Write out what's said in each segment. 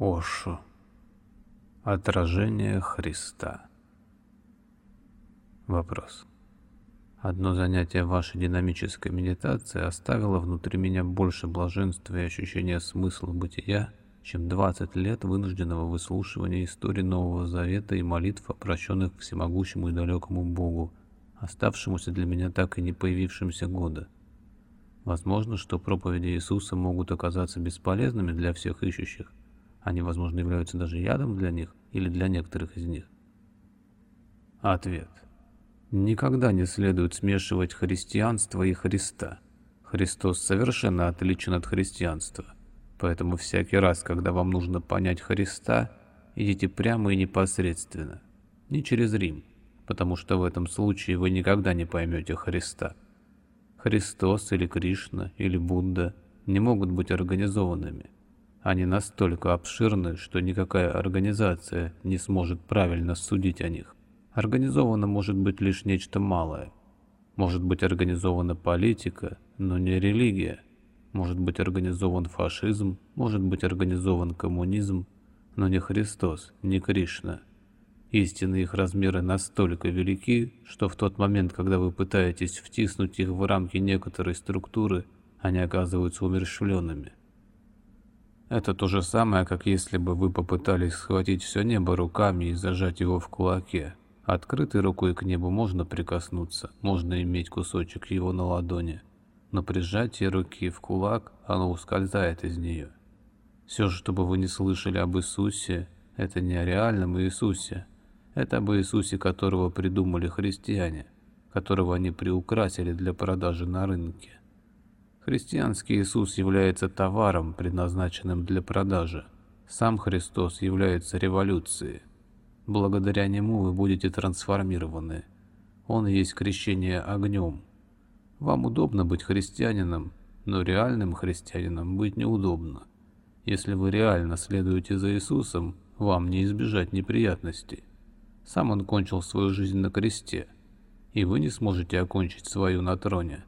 Ошу. Отражение Христа. Вопрос. Одно занятие вашей динамической медитации оставило внутри меня больше блаженства и ощущения смысла бытия, чем 20 лет вынужденного выслушивания истории Нового Завета и молитв, обращенных к всемогущему и далекому Богу, оставшемуся для меня так и не появившимся года. Возможно, что проповеди Иисуса могут оказаться бесполезными для всех ищущих, они, возможно, являются даже ядом для них или для некоторых из них. Ответ. Никогда не следует смешивать христианство и Христа. Христос совершенно отличен от христианства. Поэтому всякий раз, когда вам нужно понять Христа, идите прямо и непосредственно. Не через Рим, потому что в этом случае вы никогда не поймете Христа. Христос или Кришна или Будда не могут быть организованными. Они настолько обширны, что никакая организация не сможет правильно судить о них. Организовано может быть лишь нечто малое. Может быть организована политика, но не религия. Может быть организован фашизм, может быть организован коммунизм, но не Христос, не Кришна. Истины их размеры настолько велики, что в тот момент, когда вы пытаетесь втиснуть их в рамки некоторой структуры, они оказываются умерщвленными. Это то же самое, как если бы вы попытались схватить все небо руками и зажать его в кулаке. Открытой рукой к небу можно прикоснуться, можно иметь кусочек его на ладони, но при руки в кулак оно ускользает из нее. Все, что бы вы не слышали об Иисусе, это не о реальном Иисусе, это об Иисусе, которого придумали христиане, которого они приукрасили для продажи на рынке. Христианский Иисус является товаром, предназначенным для продажи. Сам Христос является революцией. Благодаря нему вы будете трансформированы. Он есть крещение огнем. Вам удобно быть христианином, но реальным христианином быть неудобно. Если вы реально следуете за Иисусом, вам не избежать неприятностей. Сам Он кончил свою жизнь на кресте, и вы не сможете окончить свою на троне.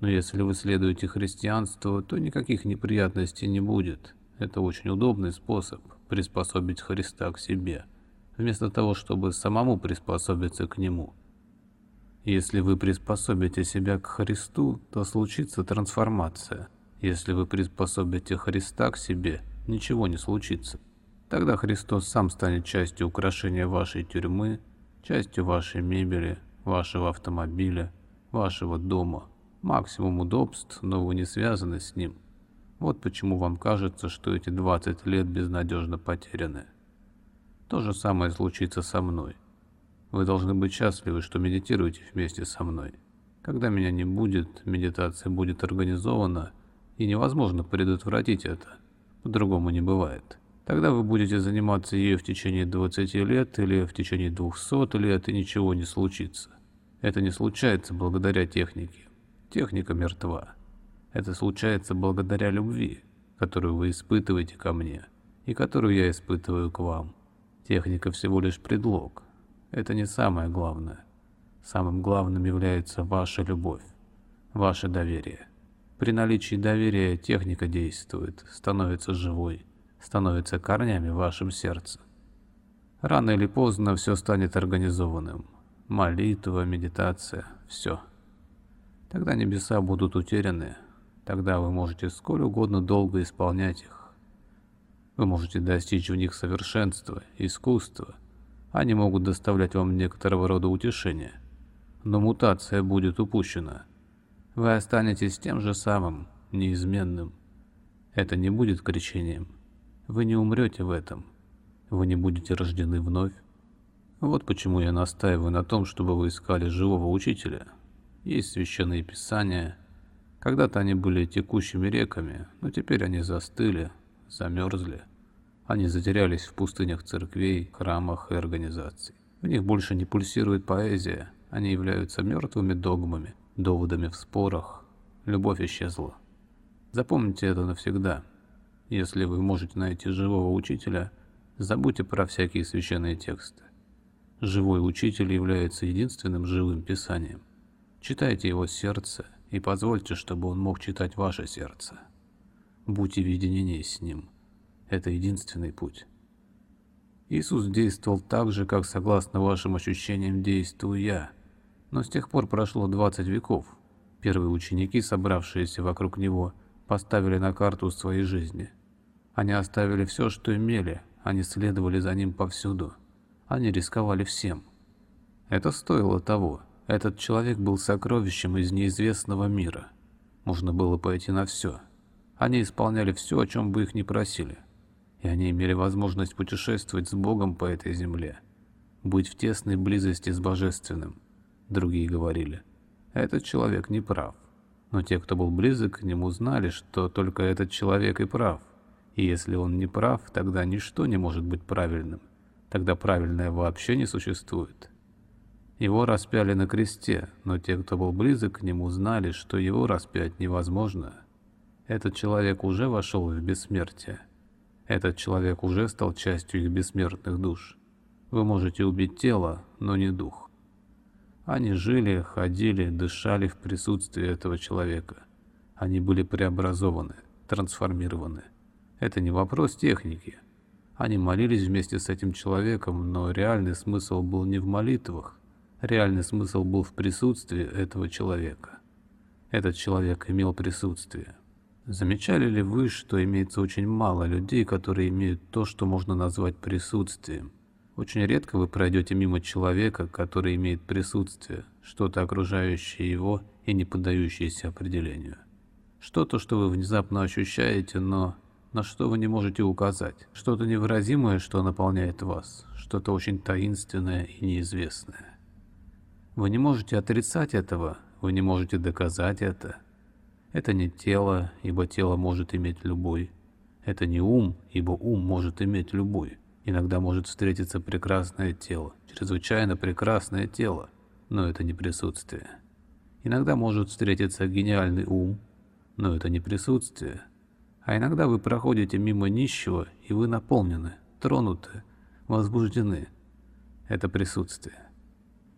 Но если вы следуете христианству, то никаких неприятностей не будет. Это очень удобный способ приспособить Христа к себе вместо того, чтобы самому приспособиться к Нему. Если вы приспособите себя к Христу, то случится трансформация. Если вы приспособите Христа к себе, ничего не случится. Тогда Христос сам станет частью украшения вашей тюрьмы, частью вашей мебели, вашего автомобиля, вашего дома. Максимум удобств, но вы не связаны с ним. Вот почему вам кажется, что эти 20 лет безнадежно потеряны. То же самое случится со мной. Вы должны быть счастливы, что медитируете вместе со мной. Когда меня не будет, медитация будет организована, и невозможно предотвратить это. По-другому не бывает. Тогда вы будете заниматься ею в течение 20 лет или в течение 200 лет, и ничего не случится. Это не случается благодаря технике. Техника мертва. Это случается благодаря любви, которую вы испытываете ко мне, и которую я испытываю к вам. Техника всего лишь предлог. Это не самое главное. Самым главным является ваша любовь, ваше доверие. При наличии доверия техника действует, становится живой, становится корнями в вашем сердце. Рано или поздно все станет организованным. Молитва, медитация, все. Тогда небеса будут утеряны, тогда вы можете сколь угодно долго исполнять их. Вы можете достичь в них совершенства, искусства. Они могут доставлять вам некоторого рода утешение. Но мутация будет упущена. Вы останетесь тем же самым, неизменным. Это не будет кричением. Вы не умрете в этом. Вы не будете рождены вновь. Вот почему я настаиваю на том, чтобы вы искали живого учителя. Есть священные писания. Когда-то они были текущими реками, но теперь они застыли, замерзли. Они затерялись в пустынях церквей, храмах и организаций. В них больше не пульсирует поэзия, они являются мертвыми догмами, доводами в спорах. Любовь исчезла. Запомните это навсегда. Если вы можете найти живого учителя, забудьте про всякие священные тексты. Живой учитель является единственным живым писанием. Читайте его сердце и позвольте, чтобы он мог читать ваше сердце. Будьте в единении с ним – Это единственный путь. Иисус действовал так же, как согласно вашим ощущениям действую я. Но с тех пор прошло 20 веков. Первые ученики, собравшиеся вокруг него, поставили на карту своей жизни. Они оставили все, что имели, они следовали за ним повсюду. Они рисковали всем. Это стоило того. Этот человек был сокровищем из неизвестного мира. Можно было пойти на все. Они исполняли все, о чем бы их ни просили и они имели возможность путешествовать с Богом по этой земле, быть в тесной близости с Божественным. Другие говорили, этот человек не прав. Но те, кто был близок к нему, знали, что только этот человек и прав. И если он не прав, тогда ничто не может быть правильным. Тогда правильное вообще не существует. Его распяли на кресте, но те, кто был близок к нему, знали, что его распять невозможно. Этот человек уже вошел в бессмертие. Этот человек уже стал частью их бессмертных душ. Вы можете убить тело, но не дух. Они жили, ходили, дышали в присутствии этого человека. Они были преобразованы, трансформированы. Это не вопрос техники. Они молились вместе с этим человеком, но реальный смысл был не в молитвах. Реальный смысл был в присутствии этого человека. Этот человек имел присутствие. Замечали ли вы, что имеется очень мало людей, которые имеют то, что можно назвать присутствием? Очень редко вы пройдете мимо человека, который имеет присутствие, что-то окружающее его и не поддающееся определению. Что-то, что вы внезапно ощущаете, но на что вы не можете указать. Что-то невыразимое, что наполняет вас. Что-то очень таинственное и неизвестное. Вы не можете отрицать этого, вы не можете доказать это – это не тело, ибо тело может иметь любой. Это не ум, ибо ум может иметь любой. Иногда может встретиться прекрасное тело, чрезвычайно прекрасное тело, но это не присутствие. Иногда может встретиться гениальный ум, но это не присутствие. А иногда вы проходите мимо нищего, и вы наполнены, тронуты, возбуждены. Это присутствие.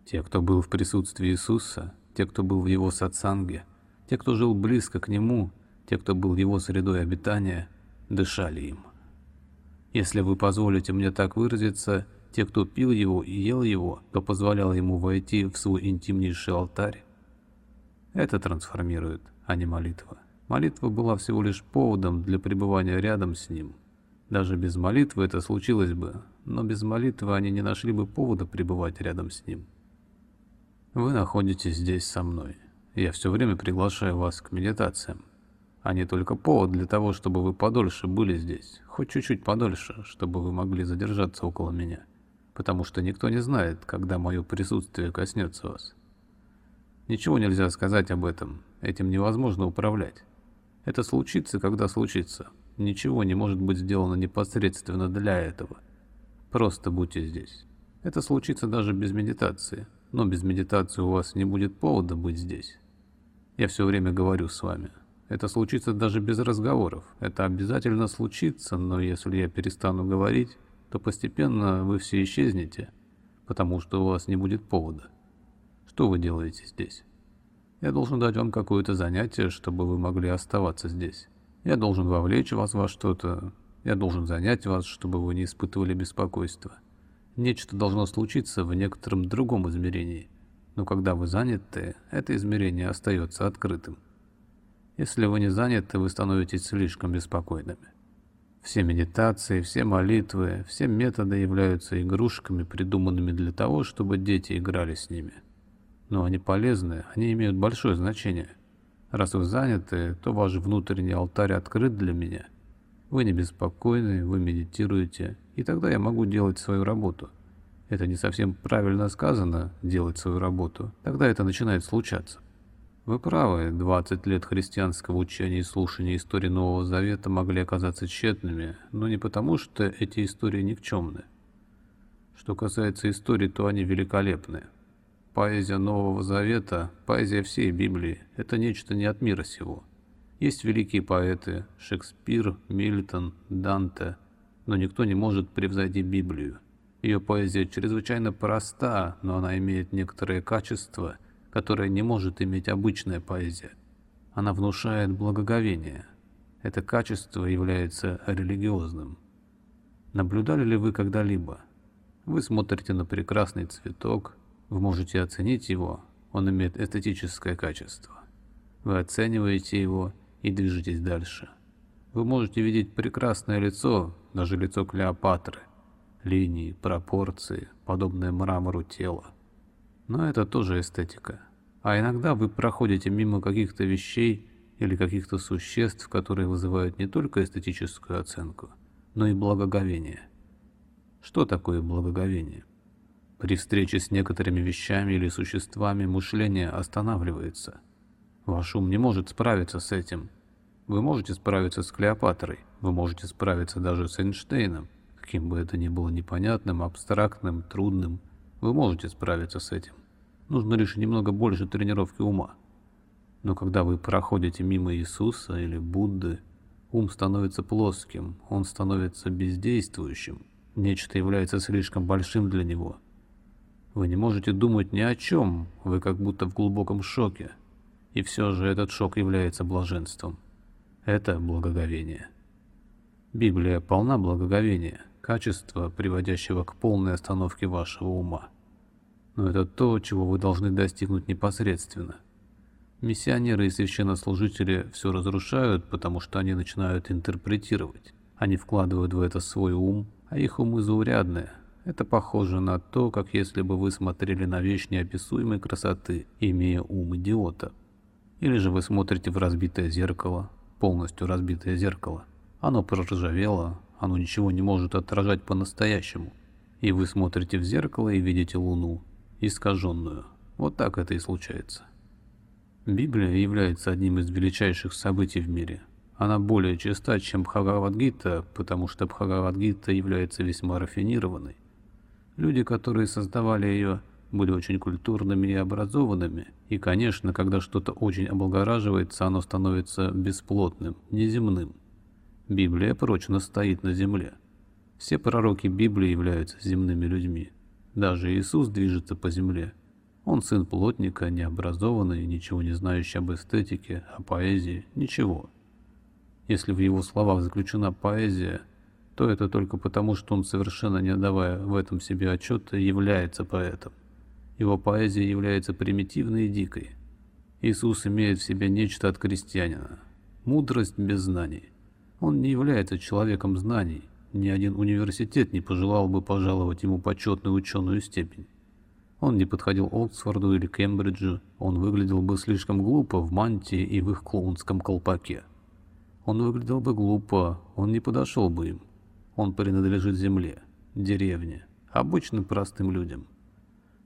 Те, кто был в присутствии Иисуса, те, кто был в Его сатсанге, те, кто жил близко к нему, те, кто был его средой обитания, дышали им. Если вы позволите мне так выразиться, те, кто пил его и ел его, то позволял ему войти в свой интимнейший алтарь. Это трансформирует, а не молитва. Молитва была всего лишь поводом для пребывания рядом с ним. Даже без молитвы это случилось бы, но без молитвы они не нашли бы повода пребывать рядом с ним. Вы находитесь здесь со мной. Я все время приглашаю вас к медитациям, не только повод для того, чтобы вы подольше были здесь, хоть чуть-чуть подольше, чтобы вы могли задержаться около меня, потому что никто не знает, когда мое присутствие коснется вас. Ничего нельзя сказать об этом, этим невозможно управлять. Это случится, когда случится. Ничего не может быть сделано непосредственно для этого. Просто будьте здесь. Это случится даже без медитации, но без медитации у вас не будет повода быть здесь. Я все время говорю с вами. Это случится даже без разговоров. Это обязательно случится, но если я перестану говорить, то постепенно вы все исчезнете, потому что у вас не будет повода. Что вы делаете здесь? Я должен дать вам какое-то занятие, чтобы вы могли оставаться здесь. Я должен вовлечь вас во что-то. Я должен занять вас, чтобы вы не испытывали беспокойства. Нечто должно случиться в некотором другом измерении но когда вы заняты, это измерение остается открытым. Если вы не заняты, вы становитесь слишком беспокойными. Все медитации, все молитвы, все методы являются игрушками, придуманными для того, чтобы дети играли с ними. Но они полезны, они имеют большое значение. Раз вы заняты, то ваш внутренний алтарь открыт для меня. Вы не беспокойны, вы медитируете, и тогда я могу делать свою работу – это не совсем правильно сказано, делать свою работу, тогда это начинает случаться. Вы правы, 20 лет христианского учения и слушания истории Нового Завета могли оказаться тщетными, но не потому, что эти истории никчемны. Что касается историй, то они великолепны. Поэзия Нового Завета, поэзия всей Библии – это нечто не от мира сего. Есть великие поэты – Шекспир, Мильтон, Данте, но никто не может превзойти Библию. Ее поэзия чрезвычайно проста, но она имеет некоторые качества, которые не может иметь обычная поэзия. Она внушает благоговение. это качество является религиозным. Наблюдали ли вы когда-либо? Вы смотрите на прекрасный цветок, вы можете оценить его, он имеет эстетическое качество. Вы оцениваете его и движетесь дальше. Вы можете видеть прекрасное лицо, даже лицо Клеопатры, линии, пропорции, подобное мрамору тела. Но это тоже эстетика. А иногда вы проходите мимо каких-то вещей или каких-то существ, которые вызывают не только эстетическую оценку, но и благоговение. Что такое благоговение? При встрече с некоторыми вещами или существами мышление останавливается. Ваш ум не может справиться с этим. Вы можете справиться с Клеопатрой, вы можете справиться даже с Эйнштейном, каким бы это ни было непонятным, абстрактным, трудным, вы можете справиться с этим. Нужно лишь немного больше тренировки ума. Но когда вы проходите мимо Иисуса или Будды, ум становится плоским, он становится бездействующим. Нечто является слишком большим для него. Вы не можете думать ни о чем, вы как будто в глубоком шоке. И все же этот шок является блаженством. Это благоговение. Библия полна благоговения, качества, приводящего к полной остановке вашего ума. Но это то, чего вы должны достигнуть непосредственно – Миссионеры и священнослужители все разрушают, потому что они начинают интерпретировать. Они вкладывают в это свой ум, а их умы заурядные. Это похоже на то, как если бы вы смотрели на вещь неописуемой красоты, имея ум идиота. Или же вы смотрите в разбитое зеркало, полностью разбитое зеркало. Оно проржавело, оно ничего не может отражать по-настоящему. И вы смотрите в зеркало и видите луну, искаженную. Вот так это и случается. Библия является одним из величайших событий в мире. Она более чиста, чем Бхагавадгита, потому что Бхагавадгита является весьма рафинированной. Люди, которые создавали ее, были очень культурными и образованными, и, конечно, когда что-то очень облагораживается, оно становится бесплотным, неземным. Библия прочно стоит на земле. Все пророки Библии являются земными людьми. Даже Иисус движется по земле – он сын плотника, необразованный, ничего не знающий об эстетике, о поэзии, ничего. Если в его словах заключена поэзия, то это только потому, что он, совершенно не отдавая в этом себе отчета, является поэтом. Его поэзия является примитивной и дикой. Иисус имеет в себе нечто от крестьянина. Мудрость без знаний. Он не является человеком знаний. Ни один университет не пожелал бы пожаловать ему почетную ученую степень. Он не подходил Оксфорду или Кембриджу, он выглядел бы слишком глупо в мантии и в их клоунском колпаке. Он выглядел бы глупо, он не подошел бы им. Он принадлежит земле, деревне, обычным простым людям.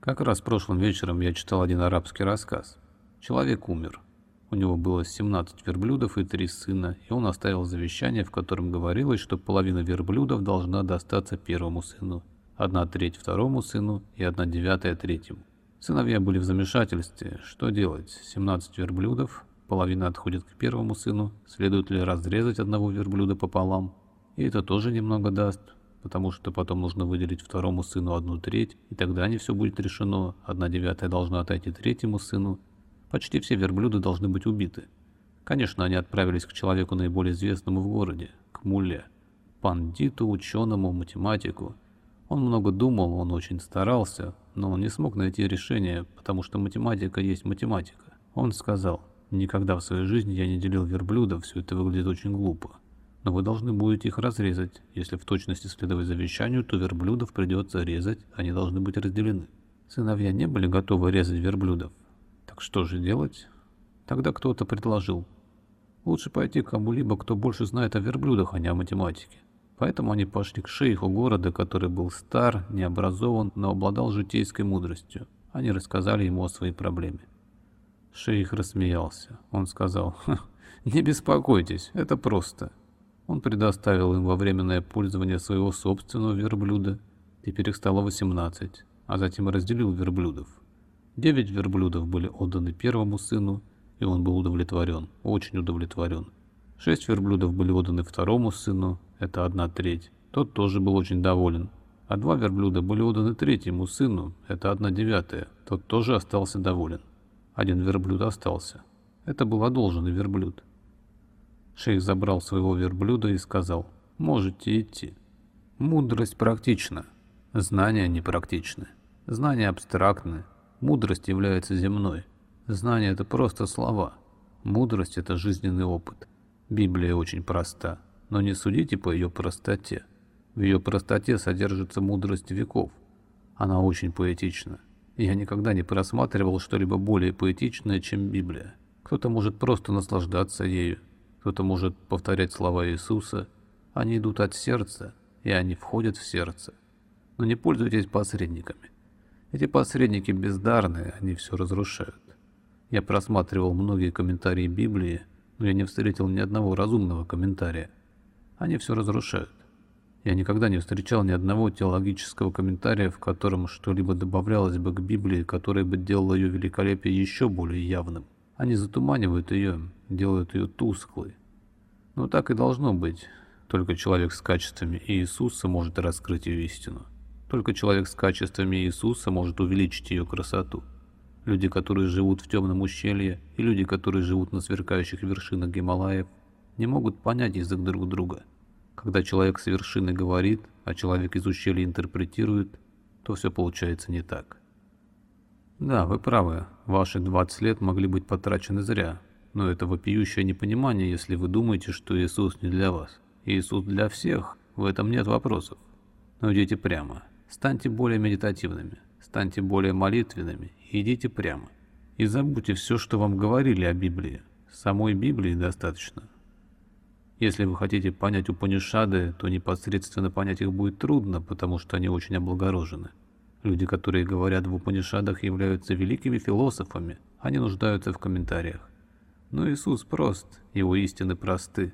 Как раз прошлым вечером я читал один арабский рассказ. Человек умер. У него было 17 верблюдов и три сына, и он оставил завещание, в котором говорилось, что половина верблюдов должна достаться первому сыну одна треть второму сыну и одна девятая третьему. Сыновья были в замешательстве. Что делать? 17 верблюдов, половина отходит к первому сыну, следует ли разрезать одного верблюда пополам? И это тоже немного даст, потому что потом нужно выделить второму сыну одну треть, и тогда не все будет решено, одна девятая должна отойти третьему сыну. Почти все верблюды должны быть убиты. Конечно, они отправились к человеку наиболее известному в городе, к Муле, пандиту, ученому, математику, он много думал, он очень старался, но он не смог найти решение, потому что математика есть математика. Он сказал, никогда в своей жизни я не делил верблюдов, все это выглядит очень глупо. Но вы должны будете их разрезать. Если в точности следовать завещанию, то верблюдов придется резать, они должны быть разделены. Сыновья не были готовы резать верблюдов. Так что же делать? Тогда кто-то предложил. Лучше пойти к кому-либо, кто больше знает о верблюдах, а не о математике. Поэтому они пошли к шейху города, который был стар, необразован, но обладал житейской мудростью. Они рассказали ему о своей проблеме. Шейх рассмеялся. Он сказал, «Не беспокойтесь, это просто». Он предоставил им во временное пользование своего собственного верблюда, теперь их стало 18, а затем разделил верблюдов. Девять верблюдов были отданы первому сыну, и он был удовлетворен, очень удовлетворен. Шесть верблюдов были отданы второму сыну, это одна треть. Тот тоже был очень доволен. А два верблюда были отданы третьему сыну, это одна девятая. Тот тоже остался доволен. Один верблюд остался. Это был одолженный верблюд. Шейх забрал своего верблюда и сказал, «Можете идти». Мудрость практична, знания непрактичны. Знания абстрактны, мудрость является земной. Знание – это просто слова. Мудрость – это жизненный опыт. Библия очень проста, но не судите по ее простоте. В ее простоте содержится мудрость веков. Она очень поэтична. Я никогда не просматривал что-либо более поэтичное, чем Библия. Кто-то может просто наслаждаться ею, кто-то может повторять слова Иисуса. Они идут от сердца, и они входят в сердце. Но не пользуйтесь посредниками. Эти посредники бездарные, они все разрушают. Я просматривал многие комментарии Библии, но я не встретил ни одного разумного комментария. Они все разрушают. Я никогда не встречал ни одного теологического комментария, в котором что-либо добавлялось бы к Библии, которое бы делало ее великолепие еще более явным. Они затуманивают ее, делают ее тусклой. Но так и должно быть. Только человек с качествами Иисуса может раскрыть ее истину. Только человек с качествами Иисуса может увеличить ее красоту. Люди, которые живут в темном ущелье, и люди, которые живут на сверкающих вершинах Гималаев, не могут понять язык друг друга – когда человек с вершины говорит, а человек из ущелья интерпретирует, то все получается не так. Да, вы правы, ваши 20 лет могли быть потрачены зря, но это вопиющее непонимание, если вы думаете, что Иисус не для вас. Иисус для всех, в этом нет вопросов. Но идите прямо, станьте более медитативными, станьте более молитвенными идите прямо. И забудьте все, что вам говорили о Библии. Самой Библии достаточно. Если вы хотите понять Упанишады, то непосредственно понять их будет трудно, потому что они очень облагорожены. Люди, которые говорят в Упанишадах, являются великими философами, они нуждаются в комментариях. Но Иисус прост, его истины просты.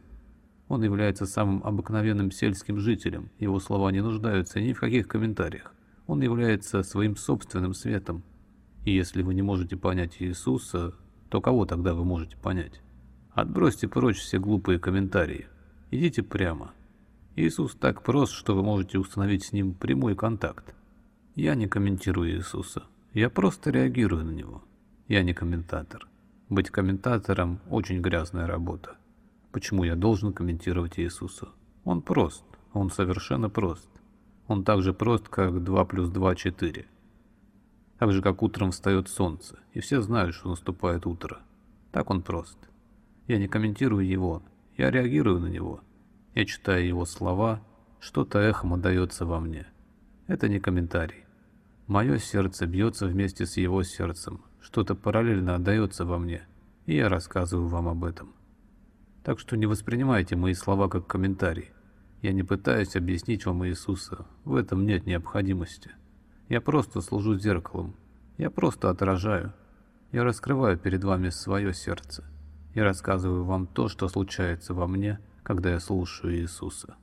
Он является самым обыкновенным сельским жителем, его слова не нуждаются ни в каких комментариях. Он является своим собственным светом. И если вы не можете понять Иисуса, то кого тогда вы можете понять? Отбросьте прочь все глупые комментарии. Идите прямо. Иисус так прост, что вы можете установить с ним прямой контакт. Я не комментирую Иисуса. Я просто реагирую на него. Я не комментатор. Быть комментатором – очень грязная работа. Почему я должен комментировать Иисуса? Он прост. Он совершенно прост. Он так же прост, как 2 плюс 2 – 4. Так же, как утром встает солнце, и все знают, что наступает утро. Так он прост. Я не комментирую его, я реагирую на него. Я читаю его слова, что-то эхом отдается во мне. Это не комментарий. Мое сердце бьется вместе с его сердцем, что-то параллельно отдается во мне, и я рассказываю вам об этом. Так что не воспринимайте мои слова как комментарий. Я не пытаюсь объяснить вам Иисуса, в этом нет необходимости. Я просто служу зеркалом, я просто отражаю. Я раскрываю перед вами свое сердце и рассказываю вам то, что случается во мне, когда я слушаю Иисуса.